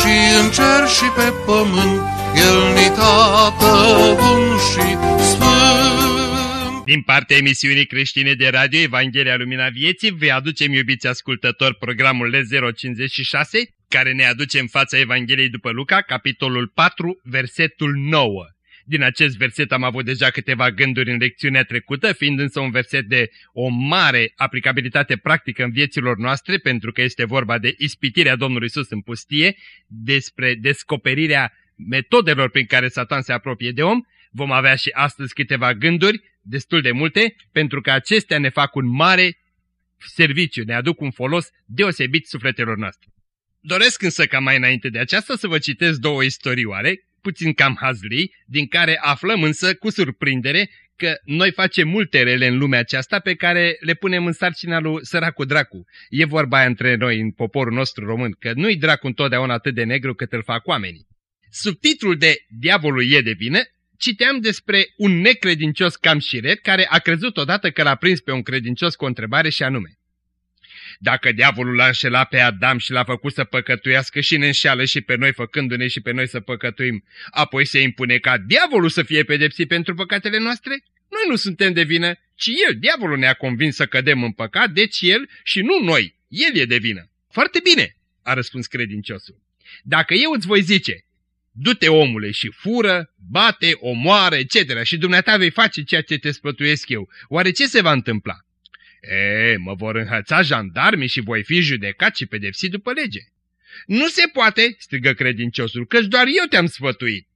și în cer și pe pământ, El ni tată bun și sfânt. Din partea emisiunii creștine de radio Evanghelia Lumina Vieții, vă aducem, iubiți ascultători, programul L056, care ne aduce în fața Evangheliei după Luca, capitolul 4, versetul 9. Din acest verset am avut deja câteva gânduri în lecțiunea trecută, fiind însă un verset de o mare aplicabilitate practică în vieților noastre, pentru că este vorba de ispitirea Domnului Isus în pustie, despre descoperirea metodelor prin care Satan se apropie de om. Vom avea și astăzi câteva gânduri, destul de multe, pentru că acestea ne fac un mare serviciu, ne aduc un folos deosebit sufletelor noastre. Doresc însă ca mai înainte de aceasta să vă citesc două istorioare puțin cam hazlii, din care aflăm însă cu surprindere că noi facem multe rele în lumea aceasta pe care le punem în sarcina lui săracul dracu. E vorba aia între noi în poporul nostru român, că nu-i dracu întotdeauna atât de negru cât îl fac oamenii. Subtitlul de Diavolul e de vină citeam despre un necredincios cam șiret care a crezut odată că l-a prins pe un credincios cu o întrebare și anume. Dacă diavolul l-a înșelat pe Adam și l-a făcut să păcătuiască și ne înșeală și pe noi făcându-ne și pe noi să păcătuim, apoi se impune ca diavolul să fie pedepsit pentru păcatele noastre? Noi nu suntem de vină, ci el, diavolul ne-a convins să cădem în păcat, deci el și nu noi, el e de vină. Foarte bine, a răspuns credinciosul. Dacă eu îți voi zice, du-te omule și fură, bate, omoară, etc. și dumneata vei face ceea ce te spătuiesc eu, oare ce se va întâmpla? E, mă vor înhăța jandarmii și voi fi judecat și pedepsit după lege. Nu se poate, strigă credinciosul, căci doar eu te-am sfătuit.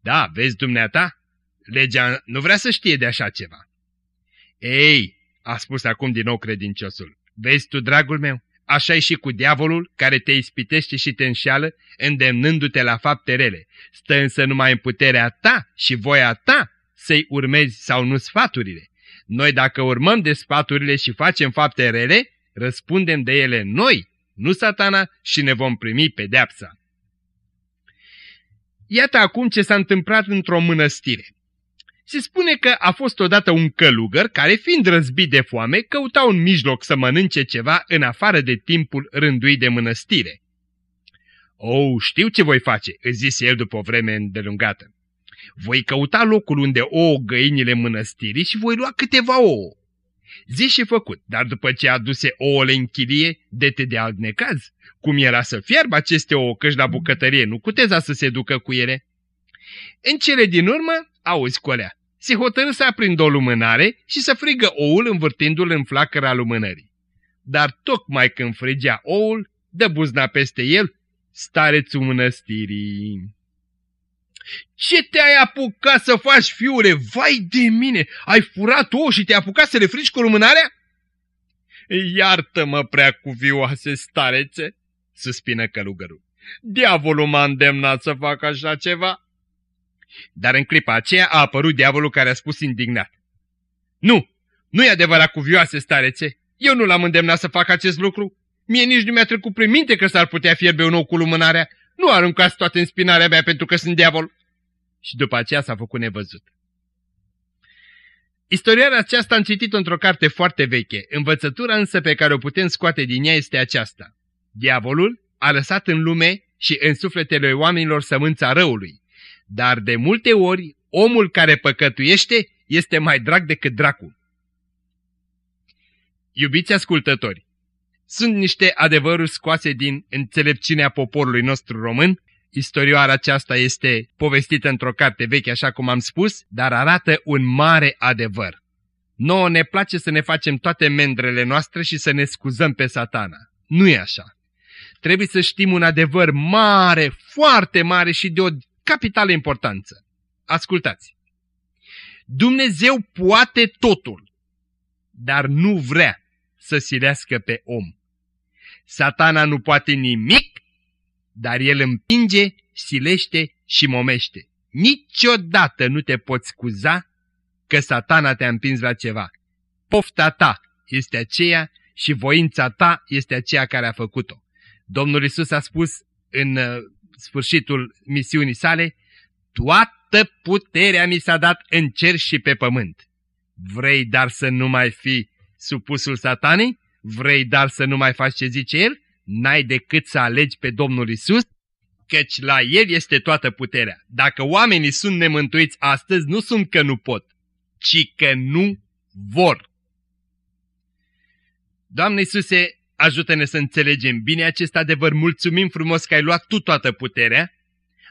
Da, vezi dumneata, legea nu vrea să știe de așa ceva. Ei, a spus acum din nou credinciosul, vezi tu, dragul meu, așa și cu diavolul care te ispitește și te înșeală, îndemnându-te la fapte rele. Stă însă numai în puterea ta și voia ta să-i urmezi sau nu sfaturile. Noi dacă urmăm de sfaturile și facem fapte rele, răspundem de ele noi, nu satana, și ne vom primi pedeapsa. Iată acum ce s-a întâmplat într-o mănăstire. Se spune că a fost odată un călugăr care, fiind răzbit de foame, căuta un mijloc să mănânce ceva în afară de timpul rânduit de mănăstire. Oh, știu ce voi face, îți zise el după o vreme îndelungată. Voi căuta locul unde ouă găinile mănăstirii și voi lua câteva ouă. Zi și făcut, dar după ce aduse ouăle în chilie, dete de alt necaz. Cum era să fierbă aceste ouă, căci la bucătărie nu cuteza să se ducă cu ele. În cele din urmă, auzi colea, se hotărâ să aprindă o lumânare și să frigă oul învârtindu-l în flacăra lumânării. Dar tocmai când frigea oul, dă buzna peste el starețul mănăstirii. Ce te-ai apucat să faci, fiule? Vai de mine! Ai furat ouă și te-ai apucat să le frici cu lumânarea? Iartă-mă, prea cuvioase starețe, suspină călugărul. Diavolul m-a îndemnat să fac așa ceva. Dar în clipa aceea a apărut diavolul care a spus indignat. Nu, nu e adevărat cuvioase starețe, eu nu l-am îndemnat să fac acest lucru. Mie nici nu mi-a trecut prin minte că s-ar putea fierbe un ou cu lumânarea. Nu aruncați toate în spinarea mea pentru că sunt diavol și după aceea s-a făcut nevăzut. Istoria aceasta am citit într-o carte foarte veche, învățătura însă pe care o putem scoate din ea este aceasta. Diavolul a lăsat în lume și în sufletele oamenilor sămânța răului, dar de multe ori omul care păcătuiește este mai drag decât dracul. Iubiți ascultători, sunt niște adevăruri scoase din înțelepciunea poporului nostru român Istorioara aceasta este povestită într-o carte veche, așa cum am spus, dar arată un mare adevăr. Nouă ne place să ne facem toate mendrele noastre și să ne scuzăm pe satana. Nu e așa. Trebuie să știm un adevăr mare, foarte mare și de o capitală importanță. Ascultați! Dumnezeu poate totul, dar nu vrea să silească pe om. Satana nu poate nimic dar el împinge, silește și momește. Niciodată nu te poți scuza că satana te-a împins la ceva. Pofta ta este aceea și voința ta este aceea care a făcut-o. Domnul Isus a spus în uh, sfârșitul misiunii sale, toată puterea mi s-a dat în cer și pe pământ. Vrei dar să nu mai fii supusul satanei? Vrei dar să nu mai faci ce zice el? N-ai decât să alegi pe Domnul Isus, căci la El este toată puterea. Dacă oamenii sunt nemântuiți astăzi, nu sunt că nu pot, ci că nu vor. Doamne Iisuse, ajută-ne să înțelegem bine acest adevăr. Mulțumim frumos că ai luat Tu toată puterea.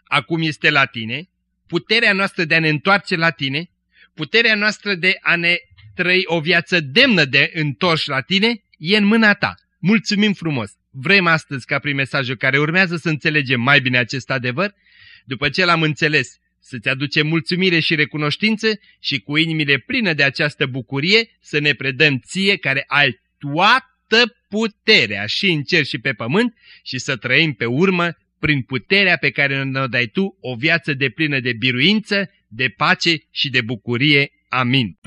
Acum este la Tine. Puterea noastră de a ne întoarce la Tine, puterea noastră de a ne trăi o viață demnă de întors la Tine, e în mâna Ta. Mulțumim frumos! Vrem astăzi, ca prin mesajul care urmează, să înțelegem mai bine acest adevăr. După ce l-am înțeles, să-ți aducem mulțumire și recunoștință și cu inimile pline de această bucurie să ne predăm ție care ai toată puterea și în cer și pe pământ și să trăim pe urmă prin puterea pe care ne-o dai Tu o viață de plină de biruință, de pace și de bucurie. Amin.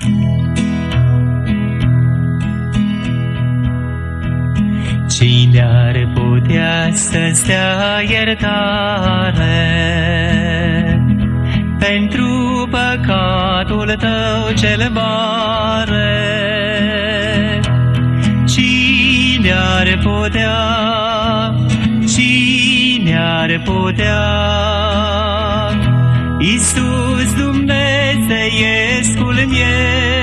Cine ar putea să-ți dea iertare pentru păcatul tău cel mare? Cine ar putea, cine ar putea, Iisus Dumnezeiescul miel, prin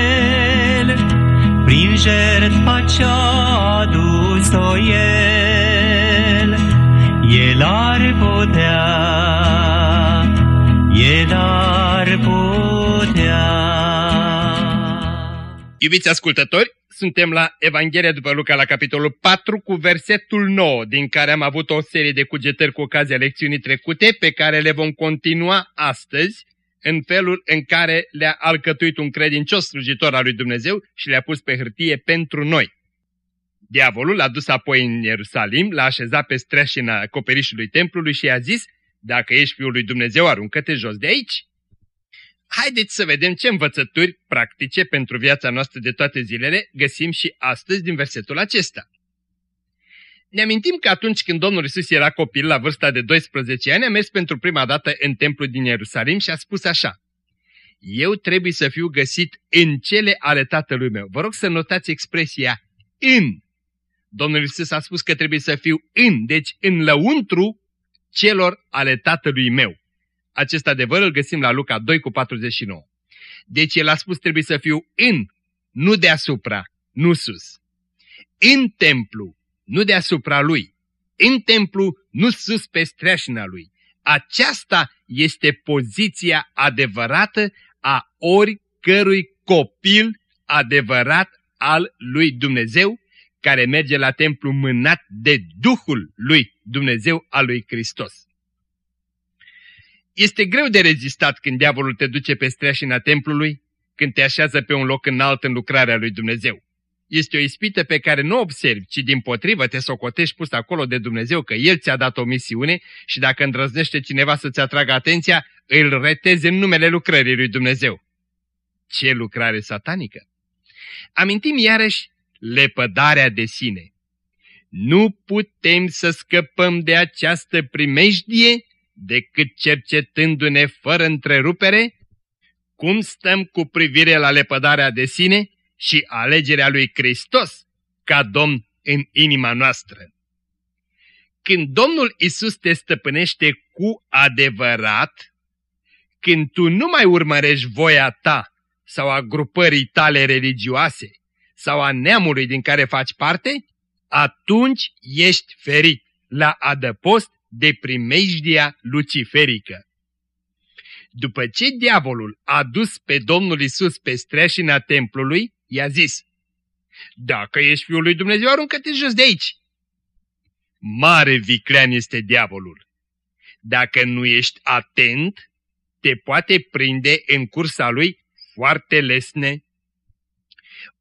jertfa ce-a adus-o El, El ar putea, El ar putea. Iubiți ascultători, suntem la Evanghelia după Luca, la capitolul 4, cu versetul 9, din care am avut o serie de cugetări cu ocazia lecțiunii trecute, pe care le vom continua astăzi, în felul în care le-a alcătuit un credincios slujitor al lui Dumnezeu și le-a pus pe hârtie pentru noi. Diavolul l-a dus apoi în Ierusalim, l-a așezat pe streașina acoperișului templului și i-a zis, dacă ești fiul lui Dumnezeu, aruncă-te jos de aici. Haideți să vedem ce învățături practice pentru viața noastră de toate zilele găsim și astăzi din versetul acesta. Ne amintim că atunci când Domnul Isus era copil la vârsta de 12 ani, a mers pentru prima dată în templu din Ierusalim și a spus așa. Eu trebuie să fiu găsit în cele ale tatălui meu. Vă rog să notați expresia în. Domnul Isus a spus că trebuie să fiu în, deci în lăuntru celor ale tatălui meu. Acest adevăr îl găsim la Luca 2 cu 49. Deci el a spus trebuie să fiu în, nu deasupra, nu sus. În templu, nu deasupra lui. În templu, nu sus pe streașina lui. Aceasta este poziția adevărată a oricărui copil adevărat al lui Dumnezeu, care merge la templu mânat de Duhul lui Dumnezeu al lui Hristos. Este greu de rezistat când diavolul te duce pe streașina templului, când te așează pe un loc înalt în lucrarea lui Dumnezeu. Este o ispită pe care nu observi, ci din potrivă te socotești pus acolo de Dumnezeu că El ți-a dat o misiune și dacă îndrăznește cineva să-ți atragă atenția, îl retezi în numele lucrării lui Dumnezeu. Ce lucrare satanică! Amintim iarăși lepădarea de sine. Nu putem să scăpăm de această primejdie decât cercetându-ne fără întrerupere cum stăm cu privire la lepădarea de sine și alegerea lui Hristos ca Domn în inima noastră. Când Domnul Isus te stăpânește cu adevărat, când tu nu mai urmărești voia ta sau a grupării tale religioase sau a neamului din care faci parte, atunci ești ferit la adăpost de primejdia luciferică. După ce diavolul a dus pe Domnul Isus pe streașina templului, i-a zis, Dacă ești Fiul lui Dumnezeu, aruncă-te jos de aici. Mare viclean este diavolul. Dacă nu ești atent, te poate prinde în cursa lui foarte lesne.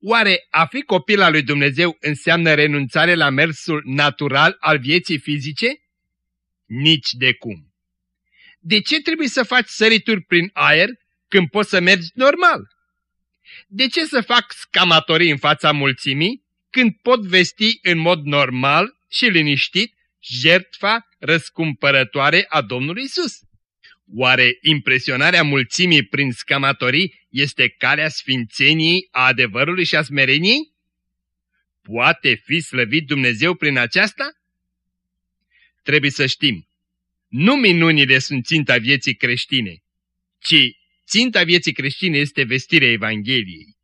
Oare a fi copil al lui Dumnezeu înseamnă renunțare la mersul natural al vieții fizice? Nici de cum. De ce trebuie să faci sărituri prin aer când poți să mergi normal? De ce să fac scamatorii în fața mulțimii când pot vesti în mod normal și liniștit jertfa răscumpărătoare a Domnului Isus? Oare impresionarea mulțimii prin scamatorii este calea sfințeniei, a adevărului și a smereniei? Poate fi slăvit Dumnezeu prin aceasta? Trebuie să știm, nu minunile sunt ținta vieții creștine, ci ținta vieții creștine este vestirea Evangheliei.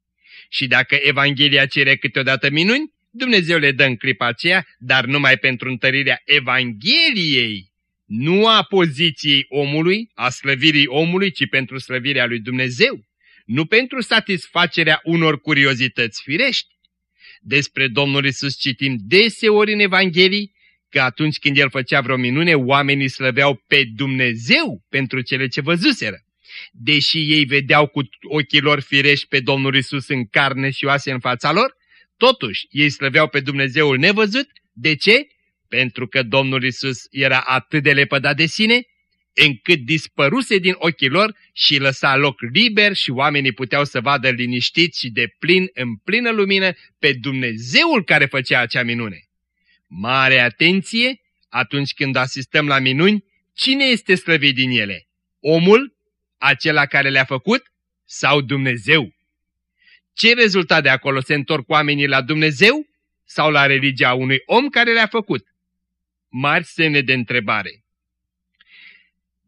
Și dacă Evanghelia cere câteodată minuni, Dumnezeu le dă în clipa aceea, dar numai pentru întărirea Evangheliei, nu a poziției omului, a slăvirii omului, ci pentru slăvirea lui Dumnezeu, nu pentru satisfacerea unor curiozități firești. Despre Domnul Isus citim deseori în Evanghelii că atunci când El făcea vreo minune, oamenii slăveau pe Dumnezeu pentru cele ce văzuseră. Deși ei vedeau cu ochii lor firești pe Domnul Isus în carne și oase în fața lor, totuși ei slăveau pe Dumnezeul nevăzut. De ce? Pentru că Domnul Isus era atât de lepădat de sine, încât dispăruse din ochii lor și lăsa loc liber și oamenii puteau să vadă liniștiți și de plin, în plină lumină, pe Dumnezeul care făcea acea minune. Mare atenție atunci când asistăm la minuni, cine este slăvit din ele? Omul, acela care le-a făcut, sau Dumnezeu? Ce rezultat de acolo se întorc oamenii la Dumnezeu sau la religia unui om care le-a făcut? Mari semne de întrebare.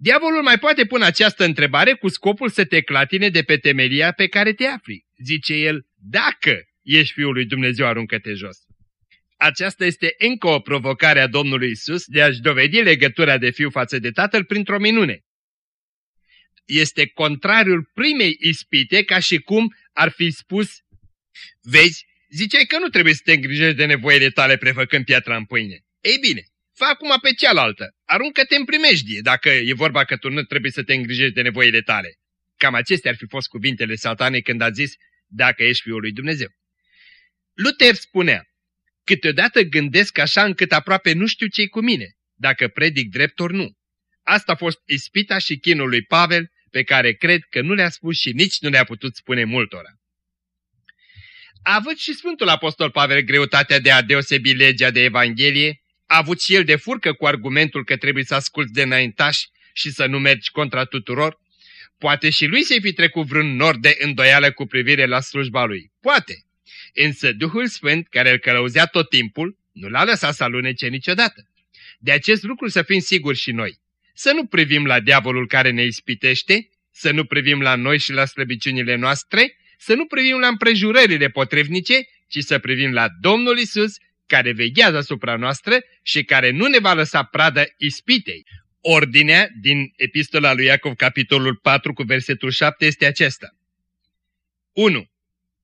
Diavolul mai poate pune această întrebare cu scopul să te clatine de pe temelia pe care te afli. Zice el, dacă ești Fiul lui Dumnezeu, aruncă-te jos. Aceasta este încă o provocare a Domnului Isus de a-și dovedi legătura de fiu față de tatăl printr-o minune. Este contrariul primei ispite ca și cum ar fi spus, vezi, ziceai că nu trebuie să te îngrijești de nevoile tale prefăcând piatra în pâine. Ei bine, fă acum pe cealaltă, aruncă-te în primejdie dacă e vorba că tu nu trebuie să te îngrijești de nevoile tale. Cam acestea ar fi fost cuvintele satanei când a zis, dacă ești Fiul lui Dumnezeu. Luther spunea, Câteodată gândesc așa încât aproape nu știu ce cu mine, dacă predic drept ori nu. Asta a fost ispita și chinul lui Pavel, pe care cred că nu le-a spus și nici nu le-a putut spune multora. A avut și Sfântul Apostol Pavel greutatea de a deosebi legea de Evanghelie, a avut și el de furcă cu argumentul că trebuie să asculți de înaintași și să nu mergi contra tuturor, poate și lui să-i fi trecut vreun nor de îndoială cu privire la slujba lui. Poate. Însă Duhul Sfânt, care îl călăuzea tot timpul, nu l-a lăsat să alunece niciodată. De acest lucru să fim siguri și noi. Să nu privim la diavolul care ne ispitește, să nu privim la noi și la slăbiciunile noastre, să nu privim la împrejurările potrivnice, ci să privim la Domnul Isus, care veghează asupra noastră și care nu ne va lăsa pradă ispitei. Ordinea din epistola lui Iacov, capitolul 4, cu versetul 7, este acesta. 1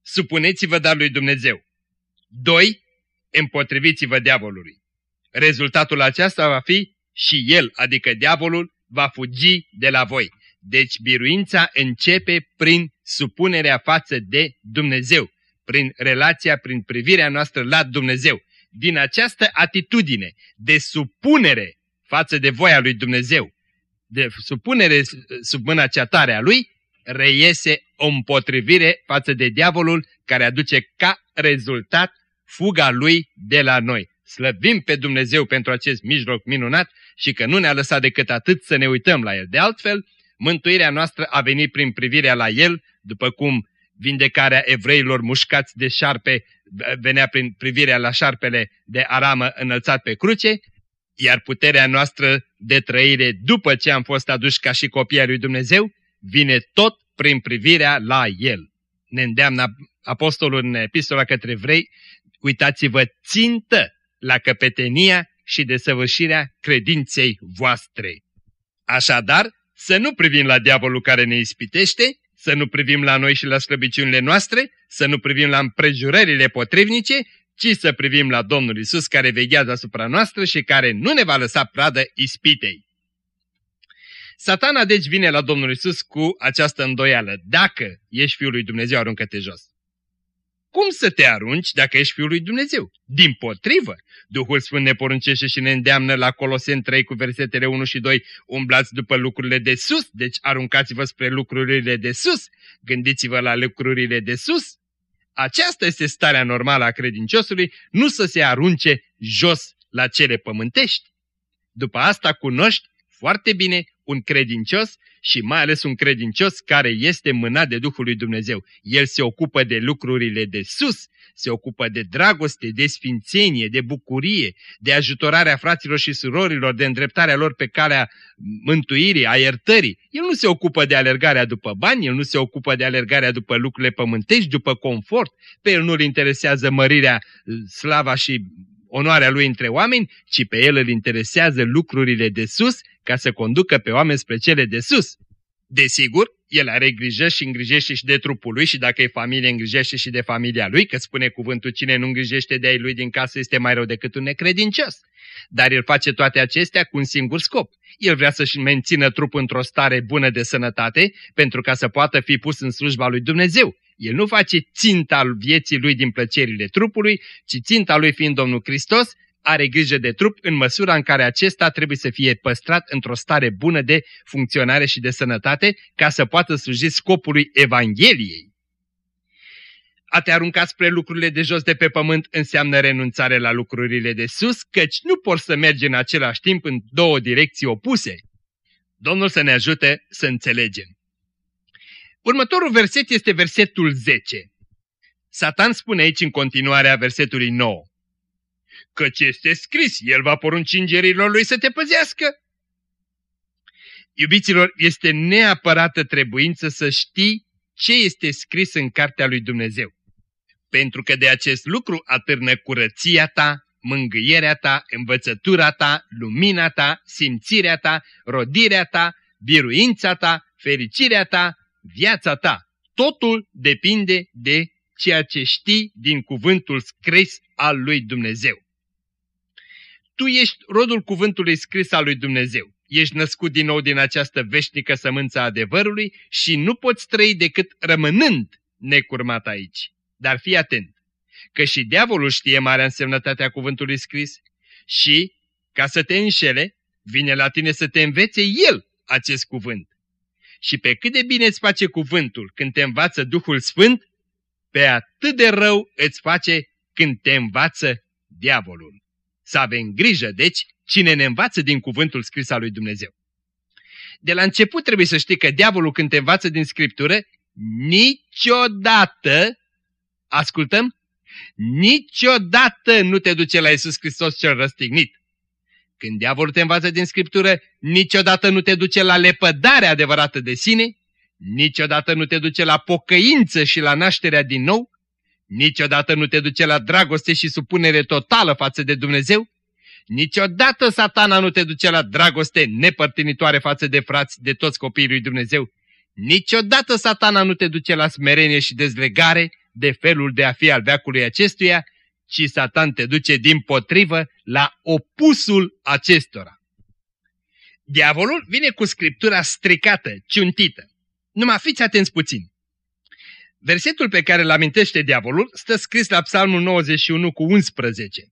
supuneți-vă dar lui Dumnezeu. 2. Împotriviți-vă diavolului. Rezultatul aceasta va fi și el, adică diavolul, va fugi de la voi. Deci biruința începe prin supunerea față de Dumnezeu, prin relația, prin privirea noastră la Dumnezeu. Din această atitudine de supunere față de voia lui Dumnezeu, de supunere sub mâna cea tare a lui, reiese o împotrivire față de diavolul care aduce ca rezultat fuga lui de la noi. Slăbim pe Dumnezeu pentru acest mijloc minunat și că nu ne-a lăsat decât atât să ne uităm la El. De altfel, mântuirea noastră a venit prin privirea la El, după cum vindecarea evreilor mușcați de șarpe venea prin privirea la șarpele de aramă înălțat pe cruce, iar puterea noastră de trăire după ce am fost aduși ca și copii al lui Dumnezeu vine tot prin privirea la El. Ne îndeamnă apostolul în epistola către vrei, uitați-vă țintă la căpetenia și desăvârșirea credinței voastre. Așadar, să nu privim la diavolul care ne ispitește, să nu privim la noi și la slăbiciunile noastre, să nu privim la împrejurările potrivnice, ci să privim la Domnul Isus care veghează asupra noastră și care nu ne va lăsa pradă ispitei. Satana deci vine la Domnul Isus cu această îndoială. Dacă ești Fiul lui Dumnezeu, aruncă-te jos. Cum să te arunci dacă ești Fiul lui Dumnezeu? Din potrivă, Duhul Sfânt ne poruncește și ne îndeamnă la Colosen 3 cu versetele 1 și 2, umblați după lucrurile de sus, deci aruncați-vă spre lucrurile de sus, gândiți-vă la lucrurile de sus. Aceasta este starea normală a credinciosului, nu să se arunce jos la cele pământești. După asta cunoști foarte bine un credincios și mai ales un credincios care este mânat de Duhul lui Dumnezeu. El se ocupă de lucrurile de sus, se ocupă de dragoste, de sfințenie, de bucurie, de ajutorarea fraților și surorilor, de îndreptarea lor pe calea mântuirii, a iertării. El nu se ocupă de alergarea după bani, el nu se ocupă de alergarea după lucrurile pământești, după confort. Pe el nu-l interesează mărirea, slava și onoarea lui între oameni, ci pe el îl interesează lucrurile de sus ca să conducă pe oameni spre cele de sus. Desigur, el are grijă și îngrijește și de trupul lui și dacă e familie, îngrijește și de familia lui, că spune cuvântul cine nu îngrijește de ai lui din casă este mai rău decât un necredincios. Dar el face toate acestea cu un singur scop. El vrea să-și mențină trupul într-o stare bună de sănătate pentru ca să poată fi pus în slujba lui Dumnezeu. El nu face ținta vieții lui din plăcerile trupului, ci ținta lui fiind Domnul Hristos, are grijă de trup în măsura în care acesta trebuie să fie păstrat într-o stare bună de funcționare și de sănătate ca să poată sluji scopului Evangheliei. A te arunca spre lucrurile de jos de pe pământ înseamnă renunțare la lucrurile de sus, căci nu poți să mergi în același timp în două direcții opuse. Domnul să ne ajute să înțelegem. Următorul verset este versetul 10. Satan spune aici în continuarea versetului 9 căci este scris, el va porunci îngerilor lui să te păzească. Iubiților, este neapărată trebuință să știi ce este scris în cartea lui Dumnezeu. Pentru că de acest lucru atârnă curăția ta, mângâierea ta, învățătura ta, lumina ta, simțirea ta, rodirea ta, biruința ta, fericirea ta, viața ta. Totul depinde de ceea ce știi din cuvântul scris al lui Dumnezeu tu ești rodul cuvântului scris al lui Dumnezeu. Ești născut din nou din această veșnică sămânță a adevărului și nu poți trăi decât rămânând necurmat aici. Dar fii atent, că și diavolul știe marea însemnătate a cuvântului scris și, ca să te înșele, vine la tine să te învețe el acest cuvânt. Și pe cât de bine îți face cuvântul când te învață Duhul Sfânt, pe atât de rău îți face când te învață diavolul. Să avem grijă, deci, cine ne învață din cuvântul scris al lui Dumnezeu. De la început trebuie să știi că diavolul când te învață din Scriptură, niciodată, ascultăm, niciodată nu te duce la Isus Hristos cel răstignit. Când diavolul te învață din Scriptură, niciodată nu te duce la lepădarea adevărată de sine, niciodată nu te duce la pocăință și la nașterea din nou, Niciodată nu te duce la dragoste și supunere totală față de Dumnezeu? Niciodată satana nu te duce la dragoste nepărtinitoare față de frați, de toți copiii lui Dumnezeu? Niciodată satana nu te duce la smerenie și dezlegare de felul de a fi al veacului acestuia, ci satan te duce din potrivă la opusul acestora. Diavolul vine cu scriptura stricată, ciuntită. Numai fiți atenți puțin. Versetul pe care îl amintește diavolul stă scris la Psalmul 91 cu 11.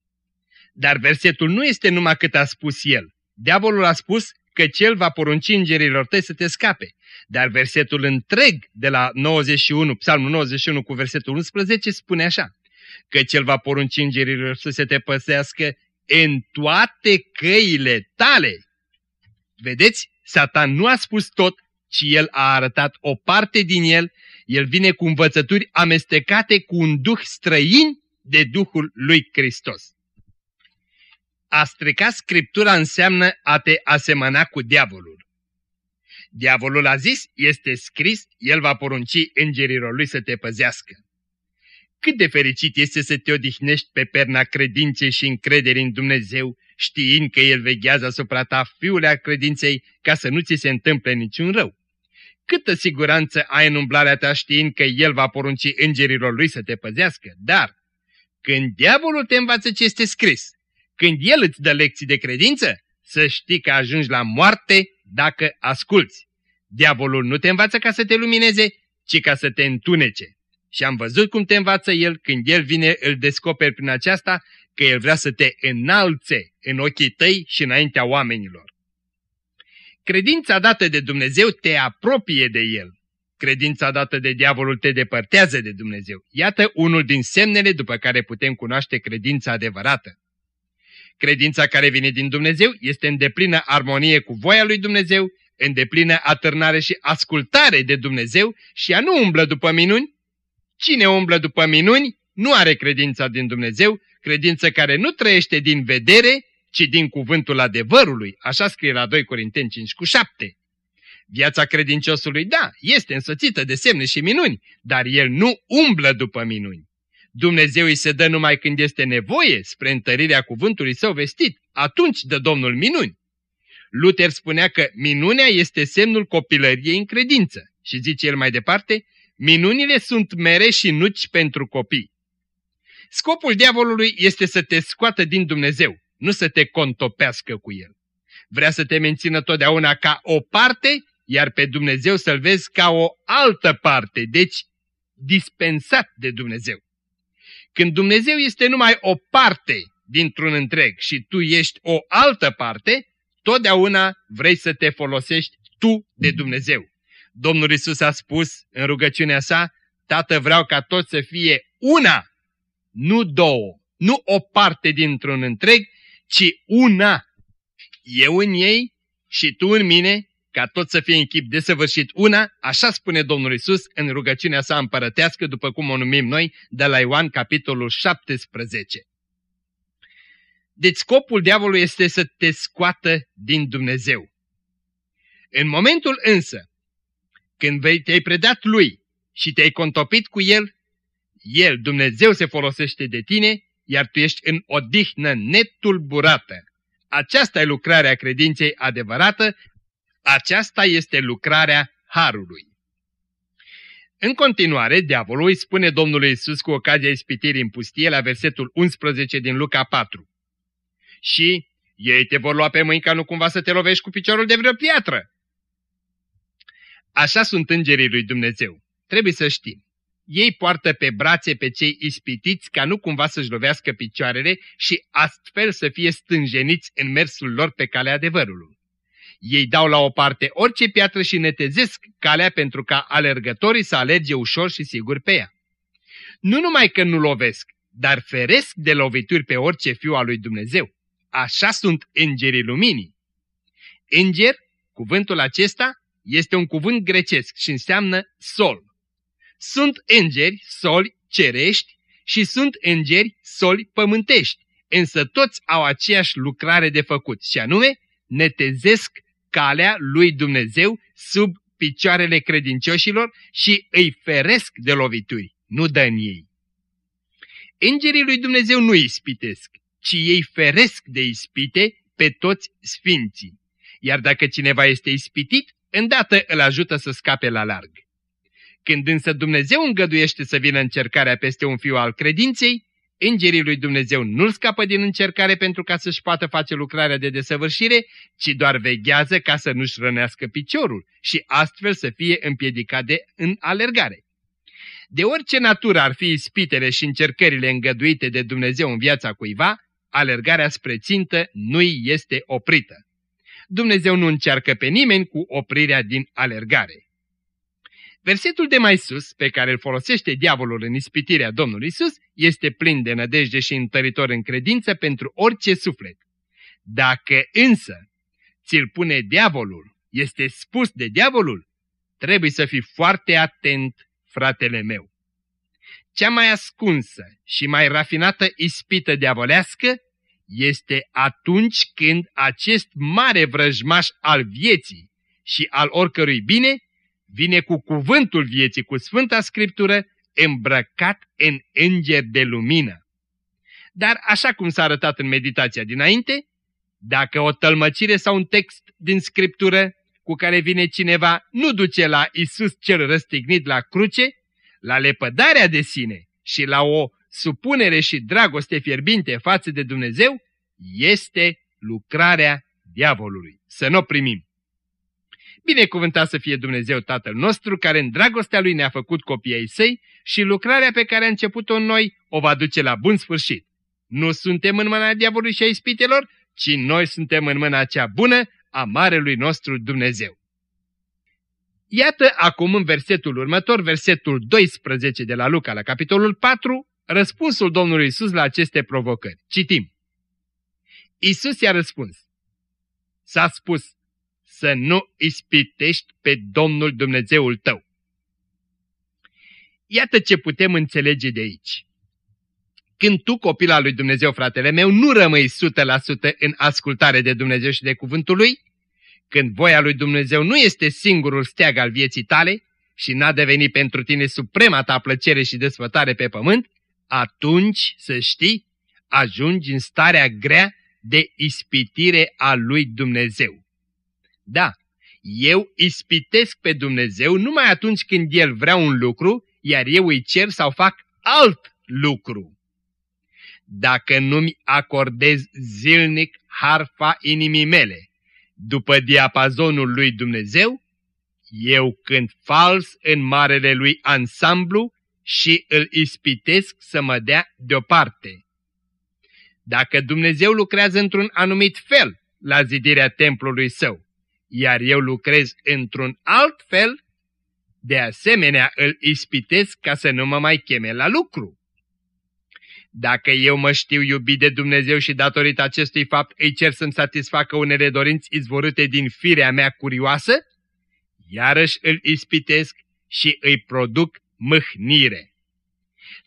Dar versetul nu este numai cât a spus el. Diavolul a spus că cel va porunci îngerilor tăi să te scape. Dar versetul întreg de la 91, Psalmul 91 cu versetul 11 spune așa. Că cel va porunci îngerilor să se te păsească în toate căile tale. Vedeți? Satan nu a spus tot, ci el a arătat o parte din el el vine cu învățături amestecate cu un duh străin de Duhul lui Hristos. A strica Scriptura înseamnă a te asemăna cu diavolul. Diavolul a zis, este scris, el va porunci îngerilor lui să te păzească. Cât de fericit este să te odihnești pe perna credinței și încrederii în Dumnezeu, știind că El veghează asupra ta fiul credinței ca să nu ți se întâmple niciun rău câtă siguranță ai în umblarea ta știind că El va porunci îngerilor Lui să te păzească, dar când diavolul te învață ce este scris, când El îți dă lecții de credință, să știi că ajungi la moarte dacă asculți. Diavolul nu te învață ca să te lumineze, ci ca să te întunece. Și am văzut cum te învață El, când El vine, îl descoperi prin aceasta, că El vrea să te înalțe în ochii tăi și înaintea oamenilor. Credința dată de Dumnezeu te apropie de El. Credința dată de diavolul te depărtează de Dumnezeu. Iată unul din semnele după care putem cunoaște credința adevărată. Credința care vine din Dumnezeu este în deplină armonie cu voia lui Dumnezeu, în deplină atârnare și ascultare de Dumnezeu și a nu umblă după minuni. Cine umblă după minuni nu are credința din Dumnezeu, credință care nu trăiește din vedere, ci din cuvântul adevărului, așa scrie la 2 Corinteni 5 cu 7. Viața credinciosului, da, este însoțită de semne și minuni, dar el nu umblă după minuni. Dumnezeu îi se dă numai când este nevoie spre întărirea cuvântului său vestit, atunci dă Domnul minuni. Luther spunea că minunea este semnul copilăriei în credință și zice el mai departe, minunile sunt mere și nuci pentru copii. Scopul diavolului este să te scoată din Dumnezeu, nu să te contopească cu el. Vrea să te mențină totdeauna ca o parte, iar pe Dumnezeu să-L vezi ca o altă parte, deci dispensat de Dumnezeu. Când Dumnezeu este numai o parte dintr-un întreg și tu ești o altă parte, totdeauna vrei să te folosești tu de Dumnezeu. Domnul Isus a spus în rugăciunea sa, Tată vreau ca tot să fie una, nu două, nu o parte dintr-un întreg, ci una. Eu în ei și tu în mine, ca tot să fie în chip desăvârșit una, așa spune Domnul Isus în rugăciunea sa împărătească, după cum o numim noi, de la Ioan capitolul 17. Deci scopul diavolului este să te scoată din Dumnezeu. În momentul însă, când te-ai predat lui și te-ai contopit cu el, el, Dumnezeu, se folosește de tine, iar tu ești în odihnă netulburată. Aceasta e lucrarea credinței adevărată, aceasta este lucrarea Harului. În continuare, diavolul îi spune Domnului Isus cu ocazia ispitirii în pustie la versetul 11 din Luca 4. Și ei te vor lua pe mâini ca nu cumva să te lovești cu piciorul de vreo piatră. Așa sunt îngerii lui Dumnezeu. Trebuie să știm. Ei poartă pe brațe pe cei ispitiți ca nu cumva să-și lovească picioarele și astfel să fie stânjeniți în mersul lor pe calea adevărului. Ei dau la o parte orice piatră și netezesc calea pentru ca alergătorii să alerge ușor și sigur pe ea. Nu numai că nu lovesc, dar feresc de lovituri pe orice fiu al lui Dumnezeu. Așa sunt îngerii luminii. Înger, cuvântul acesta, este un cuvânt grecesc și înseamnă sol. Sunt îngeri, soli, cerești și sunt îngeri, soli, pământești, însă toți au aceeași lucrare de făcut și anume netezesc calea lui Dumnezeu sub picioarele credincioșilor și îi feresc de lovituri, nu dă în ei. Îngerii lui Dumnezeu nu ispitesc, ci ei feresc de ispite pe toți sfinții. Iar dacă cineva este ispitit, îndată îl ajută să scape la larg. Când însă Dumnezeu îngăduiește să vină încercarea peste un fiu al credinței, îngerii lui Dumnezeu nu-l scapă din încercare pentru ca să-și poată face lucrarea de desăvârșire, ci doar veghează ca să nu-și rănească piciorul și astfel să fie împiedicat de în alergare. De orice natură ar fi ispitele și încercările îngăduite de Dumnezeu în viața cuiva, alergarea spre țintă nu-i este oprită. Dumnezeu nu încearcă pe nimeni cu oprirea din alergare. Versetul de mai sus, pe care îl folosește diavolul în ispitirea Domnului Isus, este plin de nădejde și întăritor în credință pentru orice suflet. Dacă însă ți-l pune diavolul, este spus de diavolul, trebuie să fii foarte atent, fratele meu. Cea mai ascunsă și mai rafinată ispită diavolească este atunci când acest mare vrăjmaș al vieții și al oricărui bine vine cu cuvântul vieții, cu Sfânta Scriptură, îmbrăcat în înger de lumină. Dar așa cum s-a arătat în meditația dinainte, dacă o tălmăcire sau un text din Scriptură cu care vine cineva nu duce la Isus cel răstignit la cruce, la lepădarea de sine și la o supunere și dragoste fierbinte față de Dumnezeu, este lucrarea diavolului. Să nu o primim. Binecuvântat să fie Dumnezeu Tatăl nostru, care în dragostea Lui ne-a făcut copii ai săi și lucrarea pe care a început-o în noi o va duce la bun sfârșit. Nu suntem în mâna diavolului și a ispitelor, ci noi suntem în mâna cea bună a Marelui nostru Dumnezeu. Iată acum în versetul următor, versetul 12 de la Luca, la capitolul 4, răspunsul Domnului Isus la aceste provocări. Citim. Isus i-a răspuns. S-a spus să nu ispitești pe Domnul Dumnezeul tău. Iată ce putem înțelege de aici. Când tu, copila lui Dumnezeu, fratele meu, nu rămâi 100% în ascultare de Dumnezeu și de cuvântul lui, când voia lui Dumnezeu nu este singurul steag al vieții tale și n-a devenit pentru tine suprema ta plăcere și desfătare pe pământ, atunci, să știi, ajungi în starea grea de ispitire a lui Dumnezeu. Da, eu ispitesc pe Dumnezeu numai atunci când El vrea un lucru, iar eu îi cer sau fac alt lucru. Dacă nu-mi acordez zilnic harfa inimii mele, după diapazonul lui Dumnezeu, eu cânt fals în marele lui ansamblu și îl ispitesc să mă dea deoparte. Dacă Dumnezeu lucrează într-un anumit fel la zidirea templului său, iar eu lucrez într-un alt fel, de asemenea îl ispitesc ca să nu mă mai cheme la lucru. Dacă eu mă știu iubit de Dumnezeu și datorită acestui fapt îi cer să-mi satisfacă unele dorinți izvorâte din firea mea curioasă, iarăși îl ispitesc și îi produc mâhnire.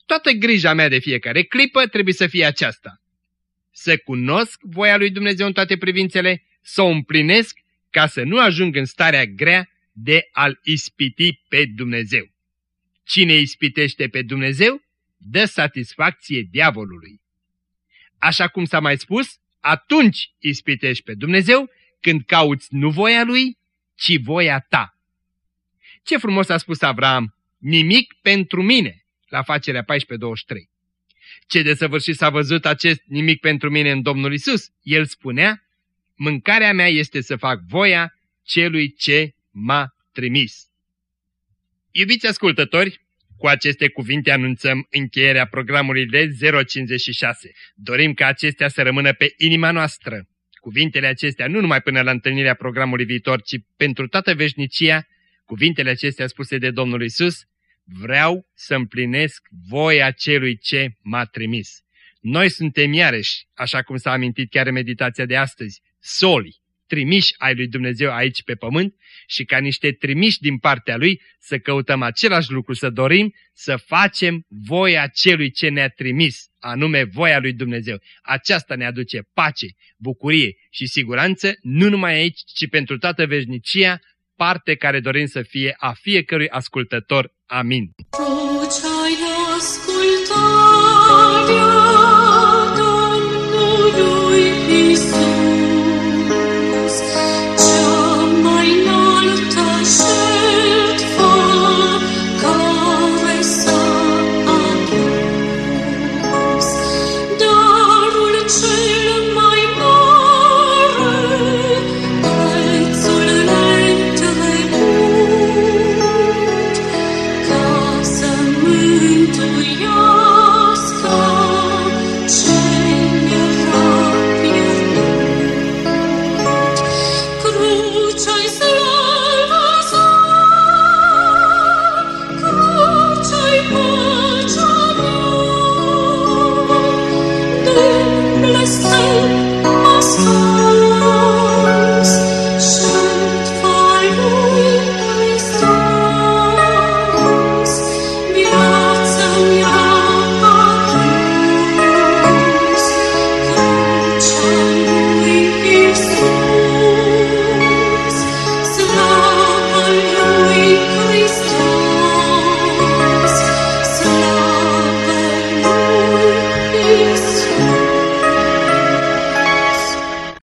Toată grija mea de fiecare clipă trebuie să fie aceasta. Să cunosc voia lui Dumnezeu în toate privințele, să o împlinesc ca să nu ajung în starea grea de a-L ispiti pe Dumnezeu. Cine ispitește pe Dumnezeu, dă satisfacție diavolului. Așa cum s-a mai spus, atunci ispitești pe Dumnezeu când cauți nu voia Lui, ci voia ta. Ce frumos a spus Avram, nimic pentru mine, la facerea 14-23. Ce desăvârșit s-a văzut acest nimic pentru mine în Domnul Isus. El spunea, mâncarea mea este să fac voia celui ce m-a trimis. Iubiți ascultători, cu aceste cuvinte anunțăm încheierea programului de 056. Dorim ca acestea să rămână pe inima noastră. Cuvintele acestea nu numai până la întâlnirea programului viitor, ci pentru toată veșnicia, cuvintele acestea spuse de Domnul Isus, vreau să împlinesc voia celui ce m-a trimis. Noi suntem iarăși, așa cum s-a amintit chiar în meditația de astăzi, soli, trimiși ai lui Dumnezeu aici pe pământ și ca niște trimiși din partea lui să căutăm același lucru, să dorim să facem voia celui ce ne-a trimis, anume voia lui Dumnezeu. Aceasta ne aduce pace, bucurie și siguranță, nu numai aici, ci pentru toată veșnicia, parte care dorim să fie a fiecărui ascultător. Amin. Tu ce-ai ascultat,